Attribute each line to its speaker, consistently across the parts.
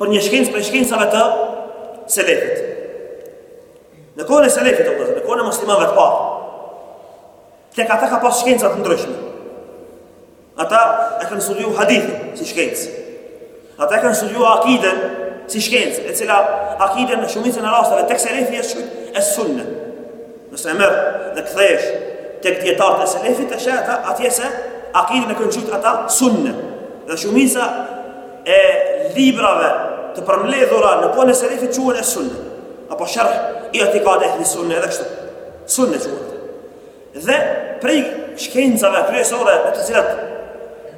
Speaker 1: Për një shkencë prej shkencave të selefit. Në kohën e selefit vëllezër, në kohën e muslimanëve të parë, tek ata ka pas shkenca të ndryshme. Ata e kanë studiu hadithin si shkencë. Ata e kanë studiu akiden si shkencë, e cila akiden në shumicën e rasteve tek selefi është qujt es-sunne. Nëse e merr dhe kthehesh tek dietarët e selefit e sheh ata atje se akiden e kanë qujt ata sunne. Dhe shumica e librave të përmbledhura në kohën e selefit quhen es-sunne. Apo Sherh i'tikad ehli sunne edhe kështu. Sunne quhen. Dhe prej shkencave kryesore me të cilat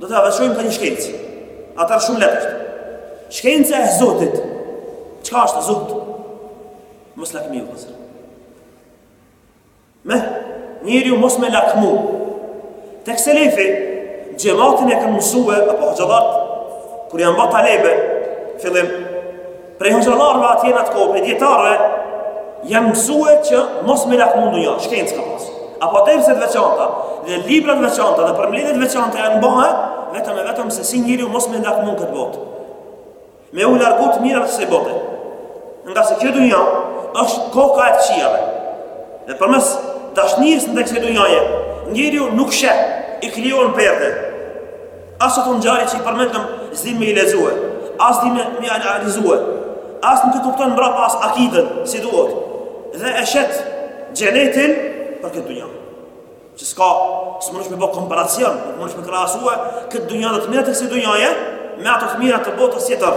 Speaker 1: Do të avashojmë të një shkencë. Atëherë shumë lehtë. Shkenca e zuhdit. Çka është zuhd? Moslakmia, vëllezër. Me njeriu mos me lakmu. Tek selefi xhamatin e kanë mësuar apo hoxhallarët kur janë bërë talebe fillim Prej hoxhallarve atje në atë kohë, prej dijetarve, janë mësue që mos me lakmu dunjanë, shkencë ka pas. Apo derse të veçanta, dhe libra të veçanta, dhe përmbledhje të veçanta janë bë, vetëm e vetëm se si njeriu mos me lakmu në këtë botë. Me u largu të mirat e kësaj bote. Ngase kjo dunja është koka e të këqijave. Dhe përmes dashnisë ndaj kësaj dunjaje, njeriu nuk sheh, i krijon perde. As ato ngjarje që i përmendëm, s'di me i lexue, as di me i analizue, as nuk e kupton mbrapas akiden si duhet. Dhe e shet xhenetin për këtë dunja. Që s'ka, s'mundesh me bo komparacion, nuk mundesh me krahasue këtë dunja dhe të mirat e kësaj dunjaje me ato të mira të botës tjetër.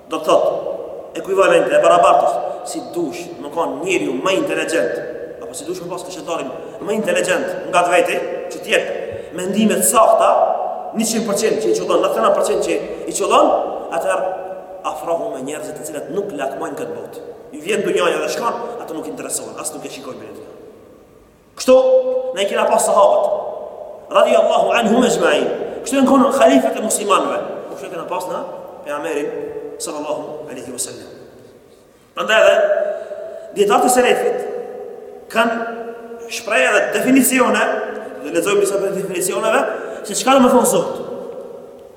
Speaker 1: Do të thotë, ekuivalente, e barabartë, si dush, me konë njeriu më inteligjent, apo si dush me pas këshilltarin më inteligjent ngat veti, që t'i jep mendimet sakta, 100% që i qëllon, 99% që i qëllon, atëherë afrohu me njerëzit të cilët nuk lakmojnë këtë botë. Ju vjen dunjaja dhe shkon, ato nuk interesohen, as nuk e shikojnë me një Kështu, ne i kena pas sahabët. Radijallahu anhum exhmain. Kështu janë konë halifet e muslimanve. Po kështu e kena pas ne Pejgamberin, sallallahu aleyhi wa sallam. Prandaj edhe dijetarët e selefit, kanë shprehje dhe definicione, dhe lexojmë disa prej definicioneve, se çka do me thonë zuhd.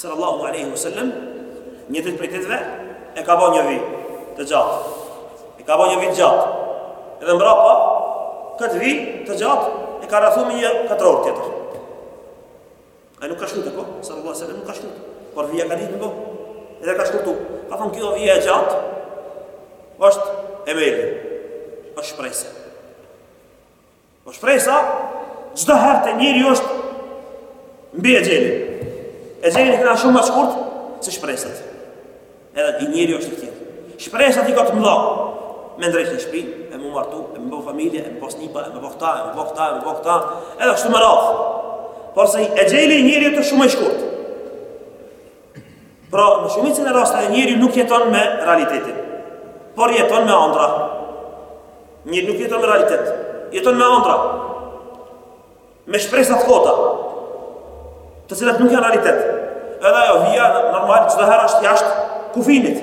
Speaker 1: Sallallahu alaihi wasallam, një ditë prej ditëve e ka bë një vijë të gjatë. E ka bë një vijë të gjatë. Edhe mbrapa këtë vijë të gjatë e ka rrethuar me një katror tjetër. Ai nuk ka shkruar apo? Sallallahu alaihi wasallam nuk ka shkruar. Por vija ka ditë me bo. Edhe ka shkuar tu. Ka thonë kjo vija e gjatë është emeli. Është shpresë. Po shpresa, çdo herë te njeriu është mbi exheli. Exhelin e kena shumë më shkurt, se shpresat. Edhe ky njeri është i këtillë. Shpresat i ka të mdha. Me ndreq një shpi, e mu martu, e mu bo familje, e mu bo nipa, e mu bo këta, e mu bo këta, e mu bo këta, edhe kështu me radhë. Por se exheli i njeriut është shumë i shkurt. Pra, në shumicën e rasteve njeriu nuk jeton me realitetin, por jeton me andra. Njeriu nuk jeton me realitet, jeton me andra. Me shpresa të kota, të cilat nuk janë realitet. Edhe ajo vija normal çdo herë është jashtë kufinit.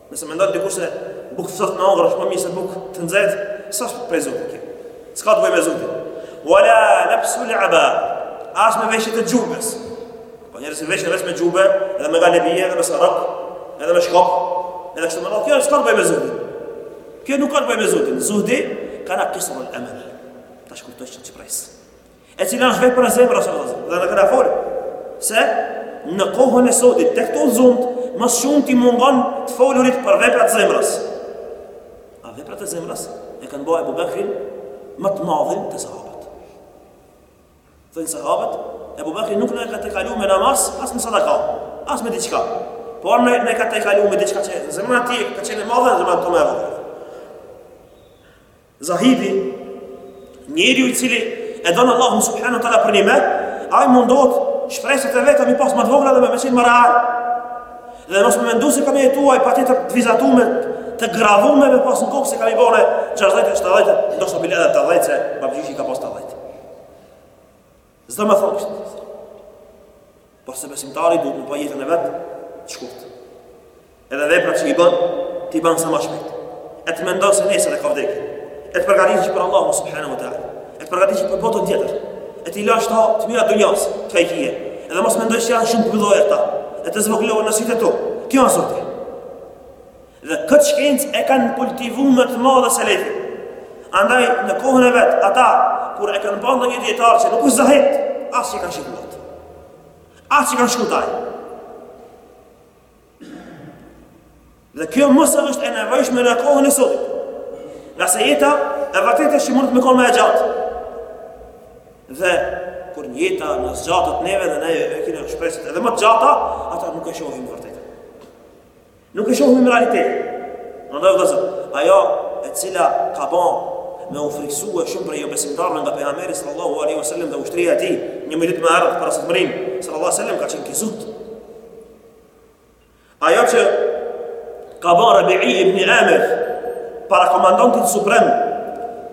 Speaker 1: Nëse mendon dikush se bukë thatë me ngrën është më mirë se bukë të nxehtë, s'është prej zuhdit kjo. S'ka të bëjë me zuhdin. Wala labsu al'aba. As me veshje të xhubes. Po njerëz që veshen vetëm me xhube, edhe me galabije, edhe me sarëk, edhe me shkop, edhe kështu me radhë, kjo s'ka të bëjë me zuhdin. Kjo nuk ka të bëjë me zuhdin. Zuhdi ka na kisrul emel. Ta shkurtosh shpresën. E cila është vepër e zemrës. Dhe ata kanë folur se në kohën e sotit tek to zund më së shumti mungon të folurit për veprat e zemrës. A veprat e zemrës e kanë bo Abu Bakrin më të madhin te sahabët. Thonë sahabët, Abu Bakri nuk na ka tejkaluar me namaz, as me sadaka, as me diçka. Por na ka tejkaluar me diçka që zemra e tij ka qenë e madhe, zemra jonë e vogël. Zahidi, njeriu i cili e don Allahun subhanahu wa taala përnjëmend, ai mundohet shpresat e veta mi pas më të vogla dhe me qenë më real. Dhe mos me mendu se kam me jetu, patjetër të vizatume të gravume me pas në kokë se kam me i bo 60 70, ndoshta bile edhe 80 se babgjyshi ka pas 80. S'do me thonë kështu. Por se besimtari duhet me pa jetën e vet të shkurt. Edhe vepra që i bën, t'i bën sa ma shpejt. E të mendon se nesër e ka vdekjen. E të përgatitet për Allahun subhanahu wa taala. E të përgatitet për botën tjetër. E t'i lash ato të mira dunjas, të fejkije. Edhe mos mendoj që janë shumë të mëdhaja ato. E të zvogëlohen në sytë e tu. Kjo është zuhd. Dhe këtë shkencë e kanë kultivu me të madhe selefi. Andaj, në kohën e vet, ata, kur e kanë pa ndonjë dijetar që nuk u zahid, as që e kanë shikuar. As që kanë shku te ai. Dhe kjo më së është e nevojshme në kohën e sotit. Ngase jeta e vërtetë është që mundet me kon ma e gjatë. Dhe, kur jeta na zgjatet neve dhe ne i kemi shpresat edhe më të gjata, atëherë nuk e shohim të vërtetën. Nuk e shohim realitetin. Prandaj vëllazër, ajo e cila ka ba me u frikësua shumë për jobesimtarët nga pejgamberi sallallahu alaihi wasallam dhe ushtria e tij, një muj ditë ma herët para se të mrrin, sallallahu alaihi wasallam ka qenë ky zuhd. Ajo që ka ba Rabi'i ibn Amir para komandantit suprem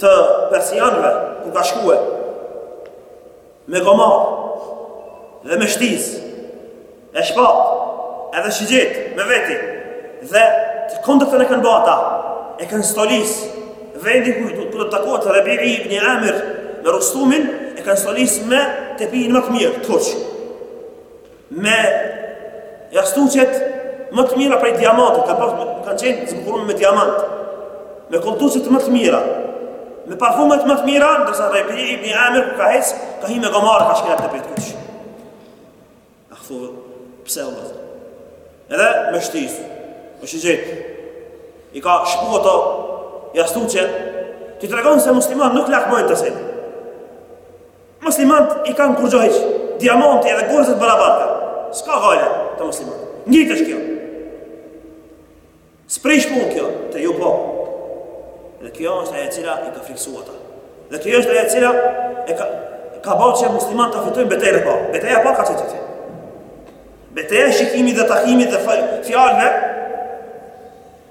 Speaker 1: të persianëve ku ka shkue Me gomar, dhe me shtiz, e shpat, edhe shigjet, me veti, dhe e dini çka kanë ba ata, e kanë stolis vendin ku do të takohet Rebi'i ibn Amir me Rustumin, e kanë stolis me tepihin ma të mirë, të Me jastuqet ma të mira prej diamantit, ka pas kanë qenë zbukuruar me diamant. Me koltuçet më të mira, me parfumet më të mira, ndërsa Rebi'i ibn Amir ka hec, ka hi me gomar ka shkel atë tepih të kuq. A thu, pse u bëtë? Edhe me shtizë, me shigjet, i ka shpu ato jastuqe, t'i tregon se muslimant nuk lakmojnë n'to sene. Muslimant i kanë kurgjo hiç, diamanti edhe gurët të barabarta. S'ka gajle te muslimant. Njëtë është kjo. Sprish mund kjo, të ju po. Dhe kjo është ajo e cila i ka friksu ata. Dhe kjo është ajo e cila e ka, ka bërë që muslimant të fitojnë betejë dhe po. Beteja po ka që të të Beteja shikimi dhe takimi dhe fjalëve,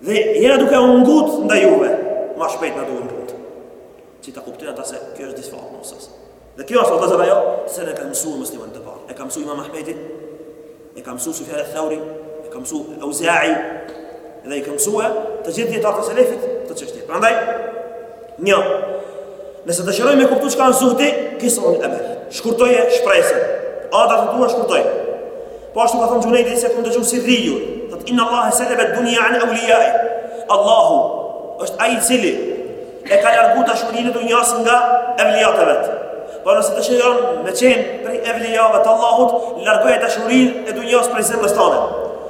Speaker 1: Dhe jena duke u ngut ndaj juve, ma shpejt na do ngut. Që ta kuptojnë ata se kjo është disfatë. Dhe kjo është vllazër ajo të cilën e kanë mësu muslimant e parë. E ka mësu imam Ahmedi, e ka mësu Sufjan eth-Theuri, e ka mësu Euzaiu, dhe i ka mësue të gjithë dijetarët e selefit këto çështje. Prandaj, Një, nëse dëshiron me kuptu çka asht zuhdi, kisrul emel. Shkurtoje shpresën. Ata të duhet shkurtoj. Po ashtu ka thonë Xhunejdi se kam dëgju Sirriun. Thotë, innAllahe selebe dunja an eulijaihi. Allahu është ai cili e ka largu dashurinë e dunjas nga evlijat e vet. Po nëse dëshiron me qenë prej evlijave të Allahut, largoje dashurinë e dunjas prej zemrës tane.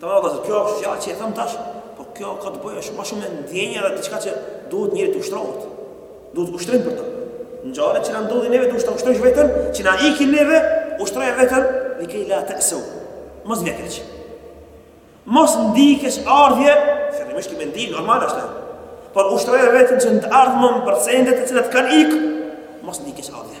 Speaker 1: Tamam vëllazër, kjo është fjalë që e them tash, po kjo ka të bëjë është ma shumë me ndjenja dhe diçka që duhet njeri të ushtrohet. Duhet ushtrim për të. Ngjarjet që na ndodhin neve duhet të ushtrojsh veten, që na ikin neve, ushtroje veten likej la te'seu. Mos t'vjen keq. Mos ndi keqardhje, fillimisht ki me ndi, normal asht. Por ushtroje veten që në të ardhmen për sendet të cilat kanë ik, mos ndikesh ardhje.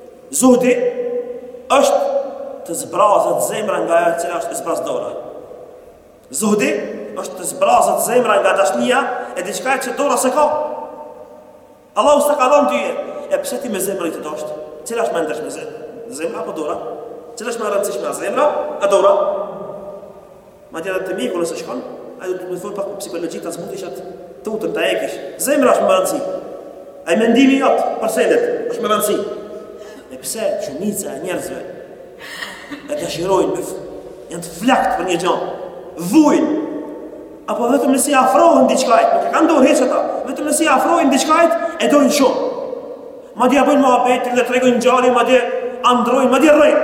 Speaker 1: Zuhdi është të zbrazet zemra nga ajo e cila është e zbrazë dora. Zuhdi është të zbrazet zemra nga dashnia e diçka që dora s'e ka. Allahu s'ta ka dhënë ty e pse ti me zemër ta dosh? Cila është ma e ndershme, a zemra apo dora? Cila është ma e rëndësishme, a zemra apo dora? Madje edhe te mjeku nëse shkon, ai do me thënë pak psikologjik ta zbutesh atë tutën ta hekish. Zemra është me rëndësi. Ai mendimi jot, për sene, është me rëndësi. E pse shumica e njerëzve e dëshirojnë, janë të flakt për një gjë. Vujn. Apo vetëm nëse i afrohen diçkajt, nuk e kanë n'dorë hiç ata. Vetëm nëse i afrohen diçkajt, e dojnë shumë. Madje bëjnë muhabet, edhe tregojnë ngjarje, madje androjnë, madje rrejnë.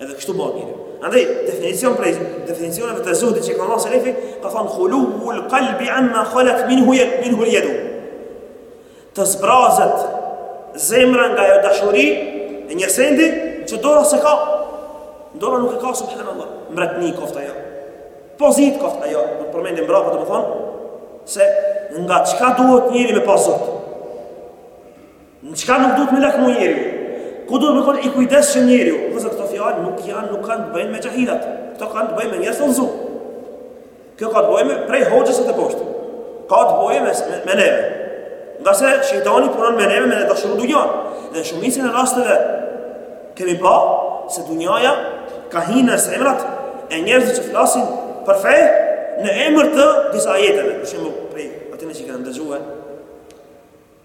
Speaker 1: Edhe kështu bën njeri. Andaj definicion prej definicioneve të zuhdit që kanë thënë Selefi, ka thënë khulul qalbi amma khalat minhu minhu al-yadu. Të zbrazet zemra nga ajo dashuri e një sendi që dora s'e ka. Dora nuk e ka subhanallah. Mbretni koftë ajo. Pozitë koftë ajo. Do të përmendim mbrapa domethënë se nga çka duhet njeri me pas zuhd. Në çka nuk duhet me lakmu njeriu? Ku duhet me kon i kujdesshëm njeriu? Kurse këto fjalë nuk janë, nuk kanë të bëjnë me xhahilat. Këto kanë të bëjnë me njerëz të zot. Kjo ka të bëjnë me prej hoxhës e teposhtë. Ka të bëjnë me, me, me neve. Ngase shejtani punon me neve me na dashuru dunjan. Dhe shumicën e rasteve kemi pa se dunjaja ka hinë në zemrat e njerëzve që flasin për fe në emër të disa ajeteve. Për shembull prej atyne që kanë dëgjue,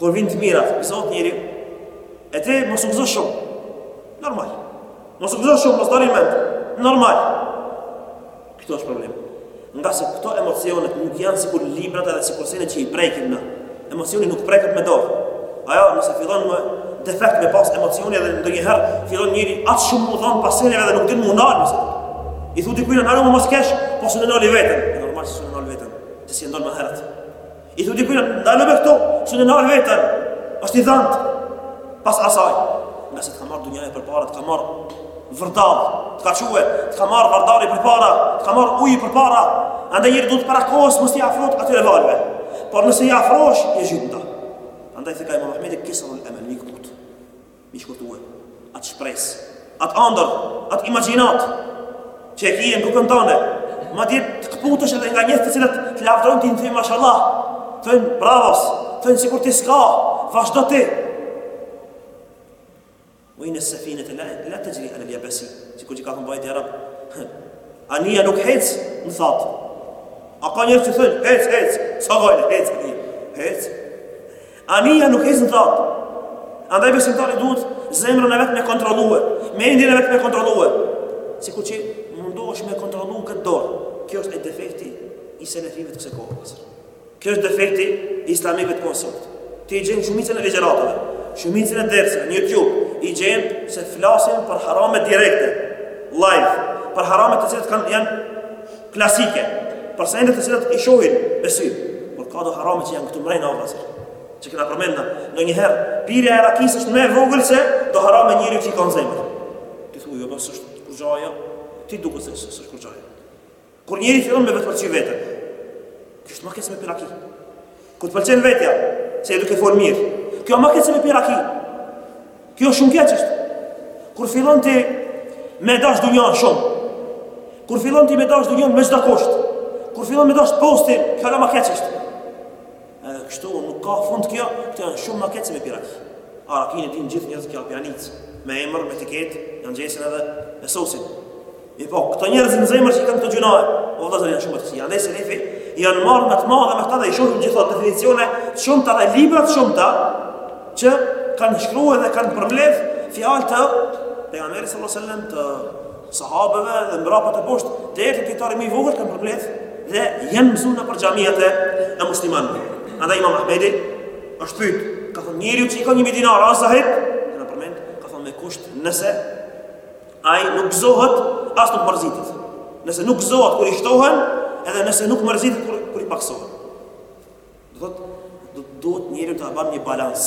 Speaker 1: Kur t'vin të mirat, gëzohet njeri, e de mos u gëzo shumë. Normal. Mos u gëzo shumë, mos dil mendsh. Normal. Këtu është problem. Ngase këto emocionet nuk janë sikur librat edhe sikur sene që i prekim ne. Emocioni nuk preket me dorë. Ajo nëse fillon me defekt me pas emocioni edhe ndonjëherë fillon njeri atë shumë me u dhan pas seneve dhe nuk din me u ndal më se. I thu dikujt nal mo mos kesh, po s'un e ndal veten. Normal s'un e ndal veten. Se s'e ndal më herët. I thu dikujna, ndalu me këto, s'un e nal veten, është i dhanun, pas asaj, ngase të ka marrë dunjaja përpara, të ka marrë Vardar, të ka çue, të ka marrë Vardari përpara, të ka marrë uji përpara, andaj njeri duhet para kohës mos t'i afrohet atyre valëve, por nëse i afrosh, je gjithnja. Andaj tha ky imam Ahmedi, kisarul emel, me i këputë. Me e shkurtue, atë shpresë, atë ëndërr, atë imagjinatë që e kije në kokën tënde, madje të këputesh edhe nga njerëz të cilët të lavdërojnë ti thojnë mashallah, thojnë bravos, thojnë sikur ti s'ka, vazhdo ti. Wa inna safinata la la tajri ala al-yabasi, sikur që ka thënë bajti arab. Ania nuk hec në thatë. A ka njerëz që thojnë hec hec, sa mirë hec ti. Hec. Anija nuk ecën në thatë. Andaj besimtari duhet zemrën e vet me kontrollue, mendjen e vet me kontrollue. Sikur që mundohesh me kontrollu këtë dorë. Kjo është e defekti i selefive të kësaj kohe. Kjo është defekti i islamikëve të kohës sot. Ti i gjen shumicën e ligjëratave, shumicën e derseve në YouTube, i gjen se flasin për harame direkte, live, për harame të cilat kanë janë klasike, për sende të cilat i shohin me sy, por ka do harame që janë këtu mrena, o vëllezër, që kena përmend na, ndonjëherë, pirja e rakis është ma e vogël se do harame njeri që i ka n'zemër. Ti thu, jo, bash s'është kurgja, ty t'duket se s'është kurgja. Kur njeri fillon me vetëpëlqy veten, kjo është ma keq se me pi raki. Kur të pëlqen vetja, se je duke folë mirë. Kjo ma keq se me pi raki. Kjo shumë keq është. Kur fillon ti me dash dunjanë shumë. Kur fillon ti me dash dunjanë me çdo kusht. Kur fillon me dash postin, kjo më keq është. Edhe kështu nuk ka fund kjo, këto janë shumë ma keq se me pi raki. A rakinë e dinë gjithë njerëzit ky është pijanec. Me emër, me etiket, ja ngjesin edhe e sosin. Mirëpo, këta njerëz në zemër që i kanë këto gjynahe, o vëllezër, janë shumë të këqij, andaj selefi janë marrë me të madhe me këta dhe i shohim gjithë ato definicione të shumta dhe libra të shumta, që kanë shkru dhe kanë përmbledh fjalë të pejgamberit sallallahu alajhi wasallam të sahabeve dhe mbrapa teposhtë deri te dijetari më i vogël kanë përmbledh dhe janë mësuar nëpër xhamiat e muslimanëve. Andaj Imam Ahmedi është pyet, ka thënë njeriu që i ka 1000 dinarë a është zahid, na përmend, ka thënë me kusht nëse Ai nuk gëzohet, as nuk mërzitet. Nëse nuk gëzohet kur i shtohen, edhe nëse nuk mërzitet kur, kur i paksohen. Do të thotë, duhet njeri ta ban një balans.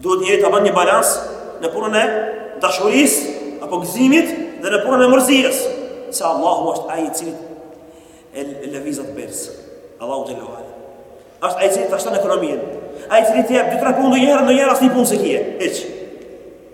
Speaker 1: Duhet njeri ta ban një balans në punën e dashurisë apo gëzimit dhe në punën e mërzisë. Se Allahu është ai i cili e, e lëviz atë berzë. Allahu Teala është ai i cili ta shton ekonominë. Ai i cili t'i jep dy tre punë ndonjëherë, ndonjëherë asnjë punë s'e ke hiç.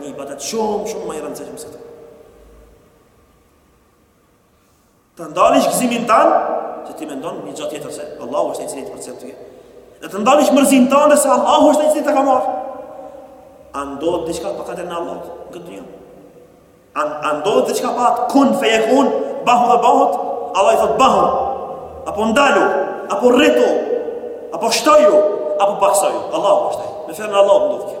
Speaker 1: Një ibadet shumë shumë më i rëndësishëm se të. Të ndalish gëzimin tand, që ti mendon një gjë tjetër se Allahu është ai i cili të përcjell ty. Dhe të ndalish mërzinë tande se Allahu është ai i cili ta ka marrë. A ndodh diçka pa kaderin e Allahut në këtë dunja? A ndodh diçka pa atë kun fejekun, bahu dhe bahet, Allahu i thotë bahu, apo ndalu, apo rritu, apo shtohu, apo paksohu, Allahu është, me dëshirën e Allahut ndodh kjo.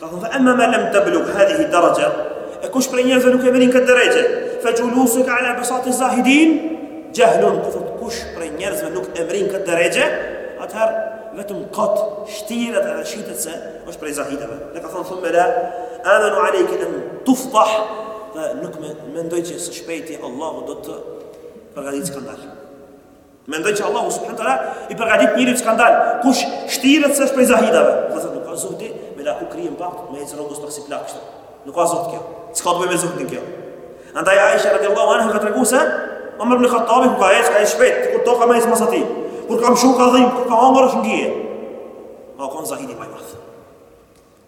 Speaker 1: Ka thënë fa amma ma lam tablugh hadhihi daraja, e kush prej njerëzve nuk e mrrin këtë derexhe, fa julusuka ala bisat az-zahidin jahlun, do thotë kush prej njerëzve nuk e mrrin këtë derexhe, atëherë vetëm kot shtiret edhe shitet se është prej zahidëve. Dhe ka thënë thumma la amanu alayka an tuftah, dhe nuk mendoj që së shpejti Allahu do të përgatitë skandal. Mendoj që Allahu subhanahu wa taala i përgatit një skandal, kush shtiret se është prej zahidave. Do thotë nuk â zuhdi me laku kryen pak, me ecë rrugës pak si plak. Nuk â zuhd kjo. S'ka të bëjë me zuhdin kjo. Andaj Aisha radhiyallahu anha ka treguar se Omar ibn Khattab kur ka ecë ka shpejtu, kur do ka me ecë mas ati. Kur ka mshu ka dhim, kur ka hangër është ngije. A kon zahidi më i madh.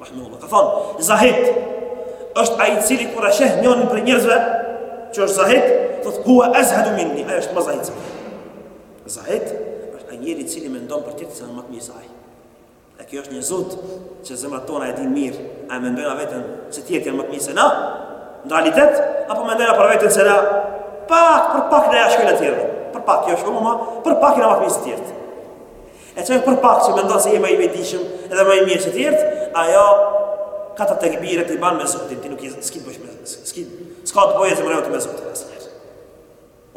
Speaker 1: Rahimahullah. Ka thonë, Zahid, është ai i cili kur e sheh njërin prej njerëzve, që është Zahid, thotë huwa azhadu minni, ai është më Zahid se unë. Zahid është ai njeri i cili mendon për tjetrin se më i mirë se ai. Dhe kjo është një zuhd që zemrat tona e dinë mirë, a e mendojnë vërtet se tjetri më i mirë se na? Në realitet, apo mendojnë për veten se na pak për pak na ia shkojmë ati. Për pak, jo shumë ama, për pak na më të mirë se tjetri. E qajo për pak që mendon se je më i vetëdijshëm dhe më i mirë se të tjerë, ajo katër tekbire t'i ban me zuhdin, ti nuk je, s'ki t'bësh me zuhdin. S'ka të bëjë zemra jote me zuhdin asnjë.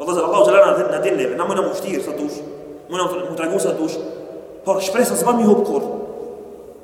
Speaker 1: Po dozë Allahu xhalla wa ala na din neve, na mujna m'u shtirë sa dush, mujna m'u tregu sa dush, por shpresa s'bën me hup kurr.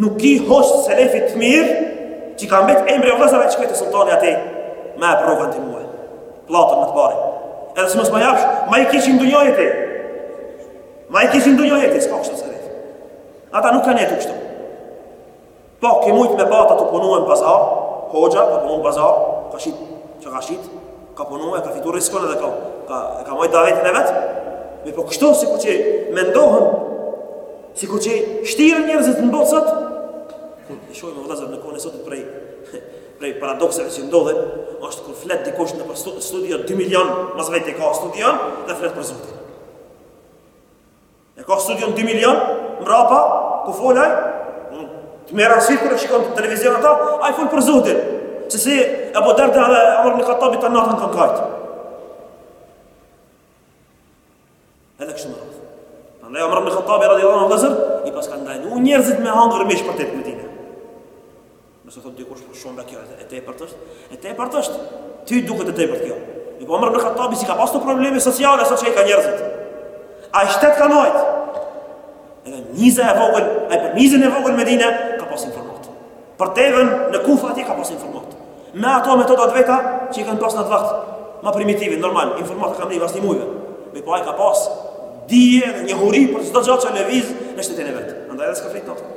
Speaker 1: Nuk ki hoxhë selefit të mirë, që ka mbet emri o vëllezër që te sultani ati, m'e jep rrogën ti mue, platën me të parin. Edhe si mos ma japsh, ma i keqi n'dunja je ti. Ma i keqi n'dunja je ti, s'ka kështu selef. Ata nuk kanë jetu kështu. Po, ke mujt me pa ata tu punu n'pazar, hoxha, tu punu n'pazar, ka shit, që ka shit, Ka punu e ka fitu rriskun edhe ka, ka, e ka majt davetin e vet. Mirëpo kështu sikur që mendohen, sikur që shtiren njerëzit në botë sot, kur i shohim vëllezër në kohën e sotit prej, prej paradokseve që ndodhin, është kur flet dikush nëpër studio 2 milion, mas veti e ka studion, dhe flet për zuhdin. E ka studion 2 milion, mrapa, ku fol ai, të merren sytë kur e shikon n'televizion ata, ai fol për zuhdin, se si Ebu Derda dhe Omar ibn Khattabi tanë natën kanë kajt. Edhe kështu me radhë. Andaj Omar ibn Khattabi radhiyallahu anhu vëllezër, i paska ndalu njerëzit me hangër mish përditë n'Medine. Nëse thotë dikush shumë â kjo, e tepërt është, e tepërt është. Ty t'duket e tepërt kjo. Mirëpo Omar ibn Khattabi s'i ka pasë këto probleme sociale, sot që i ka njerëzit. Ai shtet ka majt. Edhe mizë e vogël, ai për mizën e vogël n'Medine, ka pasë informata. Për deven në Kufa atje ka pasë informata. Me ato metodat e veta që i kanë pasë n'atë vakt. Ma primitive, normal, informatat kanë mrri mas ni muji. Mirëpo ai ka pasë dije dhe njohuri për çdo gjë që lëviz në shtetin e vet. Andaj edhe s'ka fjetë natën.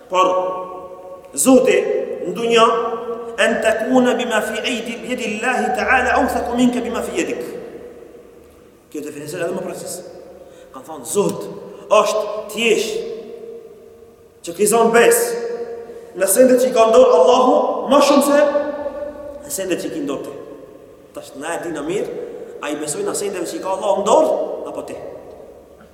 Speaker 1: Por zuhdi në dynja an takuna bima fi aidi yadi Allah ta'ala awthaq minka bima fi yadik. Kjo definicion edhe më preciz. Ka thon zuhd është të jesh që ti zon bes. Në sendet që i ka ndorë Allahu, ma shumë se në sendet që i ki ndorë ti. Tash ne e dimë mirë, a i besojmë sendet që i ka Allahu ndorë, apo ti.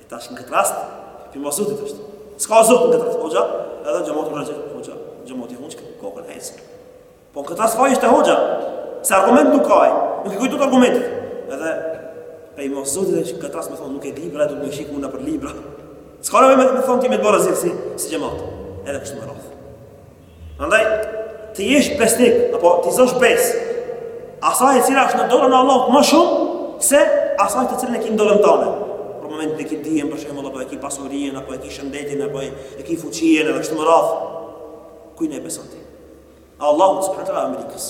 Speaker 1: E tash në këtë rast, prej moszuhdit është. Ska zuhd në këtë rast, hoxha, edhe xhemat në rëgjë, hoxha, xhemati hunë që kokën e ecë. Po në këtë rast faj është hoxha, se argument nuk ka, nuk i kujtohet argumenti. Edhe, pej moszuhdit është, këtë rast me thonë, nuk e libra, duhet me shiku unë për libra. Ska në me me thonë ti me të bo rezil si, si xhemat, edhe kështu me radhë. Andaj, të jesh besnik, apo t'i zosh besë asaj e cila është në dorën e Allahut më shumë, se asaj të cilën e ki në dorën tane. Për momentin e ki dijen, për shembull, apo e ki pasurinë, apo e ki shëndetin, apo e ki fuqinë, edhe kështu me radhë. Kujna i beson ti? Allahut, subhanehu ve teala, Amerikës.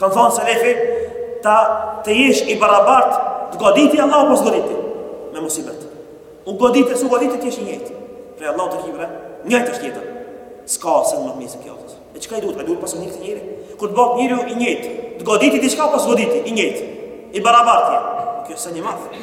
Speaker 1: Kanë thonë selefi, ta të jesh i barabart të goditi Allahu apo s'goditi me musibet. U godite s'u godite të jesh i njëjtë. Prej Allahut e ki bre, njëjtë është njëjtë. Ska se më mjësë kjo dhëtë. E çka i duhet? A duhet pasë njëjtë njeriu? Kur të bëhet njeriu i njëjtë, të goditi diçka apo s'goditi, i njëjtë. I barabartë je. Kjo se një matë.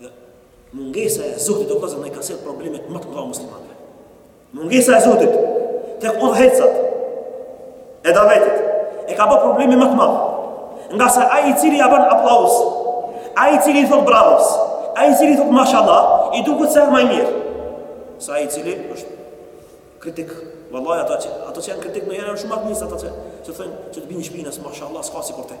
Speaker 1: Dhe mungesa e zuhdit o vëllezër na ka sjell problemet më të mëdha muslimanëve. Mungesa e zuhdit tek udhëheqësit e davetit e ka bërë probleme më të mëdha. Ngase ai i cili ja bën aplauz, ai i cili i thot bravos, ai i cili i thot mashallah, i duket se është më i mirë. Se ai i cili është kritik, vallahi ata që ata që janë kritik më janë shumë më të mirë se ata që që thonë që të bien shpinës, mashallah, s'ka sikur ti.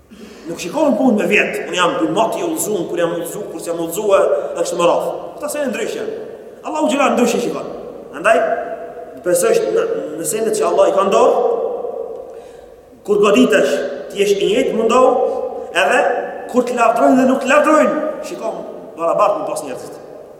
Speaker 1: Nuk shikohen punët me vjet, unë jam prej moti i udhëzun kur jam udhëzu, kur jam udhëzu edhe kështu me radhë. Këta s'e ndryshon. Allahu gjërat ndryshe shikon. Andaj beso në në sendet që Allah i ka ndor. Kur goditesh, të jesh i njëjtë mundohu, edhe kur të lavdrojnë dhe nuk të lavdrojnë, shikon barabart më pas njerëzit.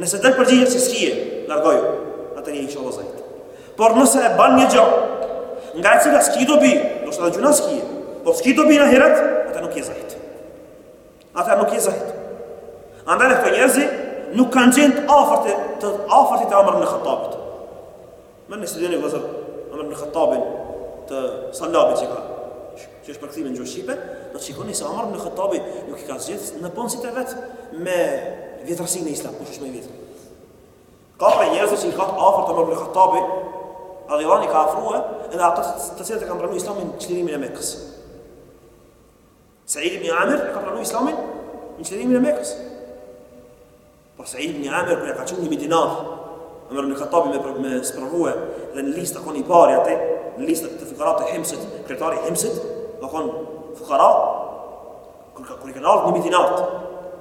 Speaker 1: Nëse del përgjigje se s'ki, largohu, atëherë je inshallah zahid. Por nëse e bën një gjë, nga e cila s'ki dobi, do të thotë gjynah s'ki, po s'ki dobi në ahiret, atëherë nuk je zahid. Atëherë nuk je zahid. Andaj këto njerëz nuk kanë qenë të afërt, të afërtit e Omar ibn Khattabit. Merrni studioni vëllazër Omer ibn Khattabin të Sallabit që ka që është përkthyme në gjuhë shqipe, do të shikoni se Omer ibn Khattabi nuk i ka zgjedh nëpunësit e vet me vjetërsinë në Islam, kush është më i vjetër. Ka prej njerëzve që i ka të afërt Omer ibn Khattabi, radijallahu anhu ka afruar edhe ata të cilët e kanë pranuar Islamin në çlirimin e Mekës. Said ibn Amir e ka pranuar Islamin në çlirimin e Mekës. Por Said ibn Amir kur e ka çue një mijë dinar, Omer ibn Khattab me e sprovue dhe në listë takon i pari atë, në listë të fukarat të Himsit, kryetari i Himsit, takon fukara kur ka kur i kanë ardhur një mijë dinar.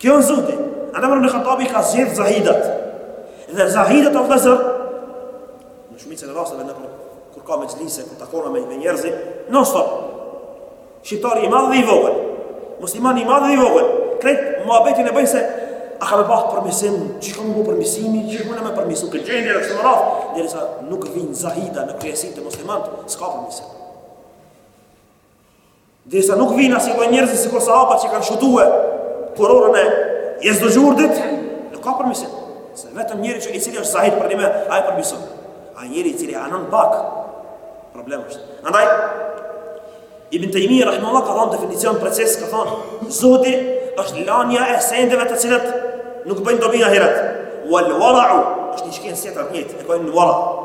Speaker 1: Kjo është zuhdi. Andaj Umar ibn Khattabi ka zgjedh zahidat. Dhe zahidat o vëllazër në shumicën e rasteve kur ka mexhlise, kur takohemi me njerëz, non stop. Shqiptari i madh dhe i vogël. Muslimani i madh dhe i vogël. Krejt muhabetin e bëjnë se a ka me u bë përmisim, qysh ka me u bë përmisimi, qysh ka me përmisu, këtë gjendje dhe kështu me radhë, derisa nuk vijnë zahidat në kryesi te muslimant, s'ka përmisim. Derisa nuk vijnë asi lloj njerëzi sikur sahabët që kanë shutue kurorën e Jezdexhurdit, nuk ka përmisim. Se vetëm njeri që i cili është zahid përnime, ai e përmison. A njeri i cili anon pak, problem është. Andaj, Ibn Tejmi, Rahimullah, ka dhanë definicion preciz, ka thonë, zuhdi është lanja e sendeve të cilat nuk bëjnë dobi në ahiret. Wal wara'u, është një shkencë tjetër e njëjtë, e quajnë el wara'u.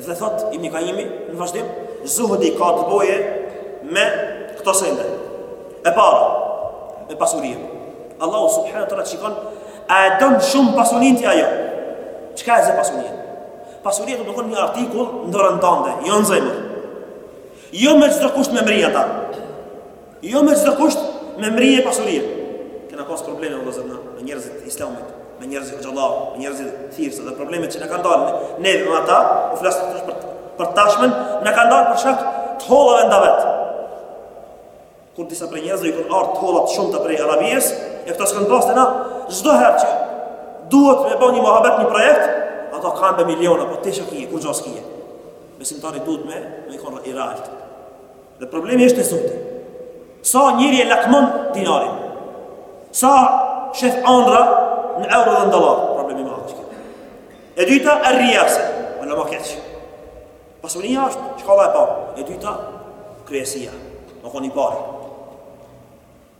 Speaker 1: Dhe thot Ibn Kaimi në vazhdim, zuhdi ka të bëjë me këto sende. E para, me pasurinë. Allahu subhanahu wa taala të shikon a e don shumë pasurinë ti a jo. Çka është pasuria? Pasuria do me konë një artikull në dorën tënde, jo në zemër. Jo me çdo kusht me mrri atë. Jo me çdo kusht me mrri pasurinë. Kena pas probleme me zotna, me njerëzit e Islamit, me njerëzit hoxhallarë, me njerëzit thirrës dhe problemet që na kanë dalë neve me ata, ju flas për për tashmen, na kanë dalë për shkak të hollave ndërvet. Kur disa prej njerëzve i kanë ardhur hollat shumë prej Arabisë, e këta s'kanë pas na çdo herë që duhet me bo një muhabet një projekt, ata kanë me miliona, po ti çka ke, kurgjo s'ke. Besimtari duhet me, me kon i nalt. Dhe problemi është te zuhdi. Sa njeri e lakmon dinarin. Sa shef andra në euro dhe në dolar. Problem i madh është. E dyta er-riase. Hala ma keq. Pasunia është shkalla e parë. E dyta, kryesia. Me konë i parë.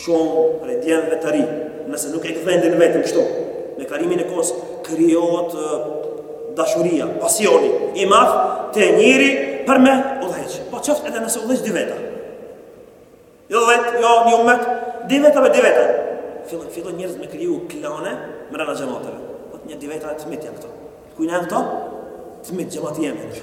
Speaker 1: Shumë prej djemve të ri, nëse nuk e gdhendin veten kështu, me kalimin e kohës krijohet dashuria, pasioni i madh te njeriu për me udhëheq. Po çoftë edhe nëse udhëheq dy veta. Jo vet, jo një umet, dy veta me dy veta. Fillon fillon njerëz me kriju klane mrena xhamateve. Po një dy veta të mit janë këto. Ku janë këto? Të mit xhamati jemi.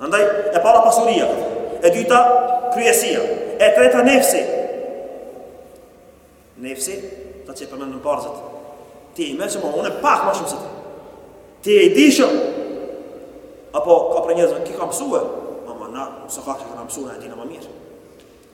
Speaker 1: Andaj, e para pasuria, e dyta kryesia, e treta nefsi. Nefsi, ta që e përmendëm parzit, ti je i mençëm, o unë pak ma shumë se ti. Ti je i dijshëm, apo ka prej njerëzve, qi kanë mësue, ama na, sa pak që kena mësue, e dina ma mirë.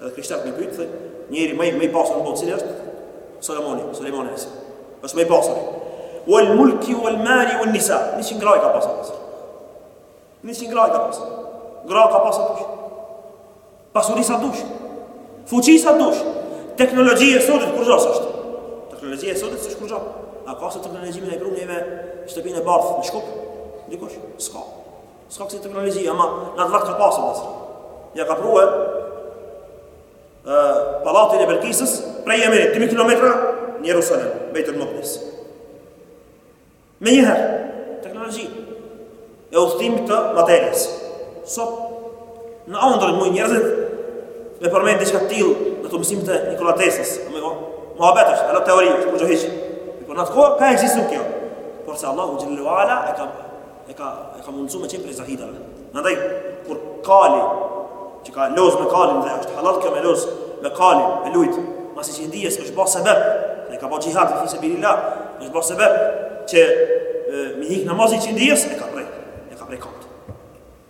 Speaker 1: Edhe krishterët me pyet, thonë, njeri më i pasur në botë cili është? Solomoni, Solomoni është. Është më i pasur. Wal mulki wal mali wan nisa. Njiqin gra ka pasur. Njiqin gra ka pasur. Gra ka pas sa dush. Pasuri sa dush. Fuqi sa dush. Teknologjia e sotit kurgjo s'është. Teknologjia e sotit s'është kurgjo. A ka sot teknologji me na e pru neve shtëpinë e bardhë në Shkup? Dikush? S'ka. S'ka kësi teknologji, ama në atë vakt ka pasur dhe sërë. Ia ka prue pallatin e Belkisës prej Jemeni, 2.000 km në Jerusalem, Bejtul Makdis. Menjëherë, teknologji e udhëtimit të materies. Sot, në andërr mujnë njerëzit me përmend diçka të tillë në ato mësimet e Nikola Teslës, më jo, muhabet është, hala teori është, kurgjo hiç. Por në atë kohë, ka ekzistu kjo. Por se Allahu xhelle ue ala, e ka E ka e ka mundësu me qenë prej zahidave. Andaj, kur kali, që ka loz me kalin dhe është hallall kjo me loz me kalin, me lujt, mas iqindies është ba sebep, dhe ka ba xhihad fi sebilillah, është ba sebep, që me i hik namazi i iqindies, e ka pre, e ka pre kamët.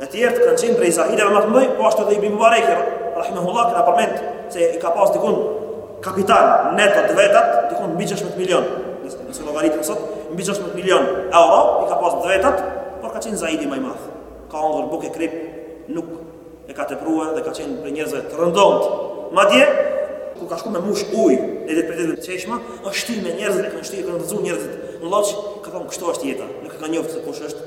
Speaker 1: Të tjerët kanë qenë prej zahidave më të mëdhenj, po ashtu edhe Ibn Mubarak, rahimahullah, kena përmend se i ka pas dikun kapital neto të vetat, dikun mbi 16 milion, nëse llogariten sot, mbi 16 milion euro i ka pas të vetat, por ka qenë zahidi më i madh. Ka hangër bukë e krip, nuk e ka tepruar dhe ka qenë prej njerëzve të rëndomtë. Madje kur ka shku me mush ujë edhe për te çeshma, është shty me njerëzit, e kanë shty e kanë rrëzu njerëzit në lloç, ka thonë kështu është jeta, nuk e kanë njoftë se kush është,